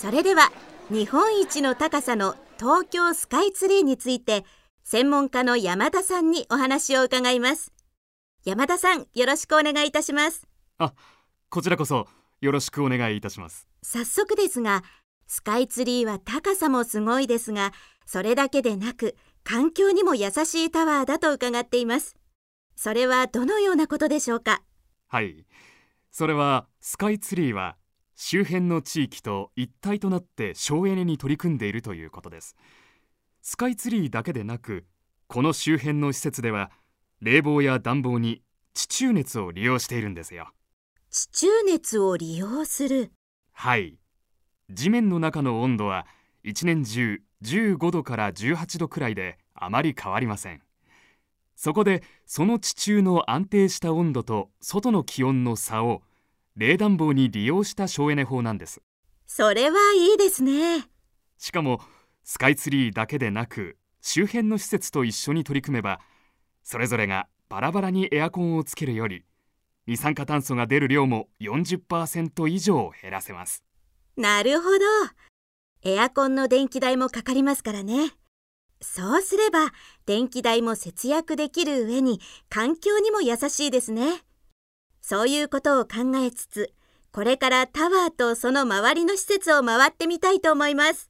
それでは日本一の高さの東京スカイツリーについて専門家の山田さんにお話を伺います。山田さんよろしくお願いいたします。あこちらこそよろしくお願いいたします。早速ですがスカイツリーは高さもすごいですがそれだけでなく環境にも優しいタワーだと伺っています。それはどのようなことでしょうか？はい。それはスカイツリーは周辺の地域と一体となって省エネに取り組んでいるということです。スカイツリーだけでなくこの周辺の施設では冷房や暖房に地中熱を利用しているんですよ。地中熱を利用する。はい。地面の中の温度は一年中15度から18度くらいであまり変わりません。そこでその地中の安定した温度と外の気温の差を冷暖房に利用した省エネ法なんです。それはいいですね。しかもスカイツリーだけでなく周辺の施設と一緒に取り組めばそれぞれがバラバラにエアコンをつけるより二酸化炭素が出る量も40%以上減らせます。なるほど。エアコンの電気代もかかりますからね。そうすれば電気代も節約できる上に環境にも優しいですねそういうことを考えつつ、これからタワーとその周りの施設を回ってみたいと思います。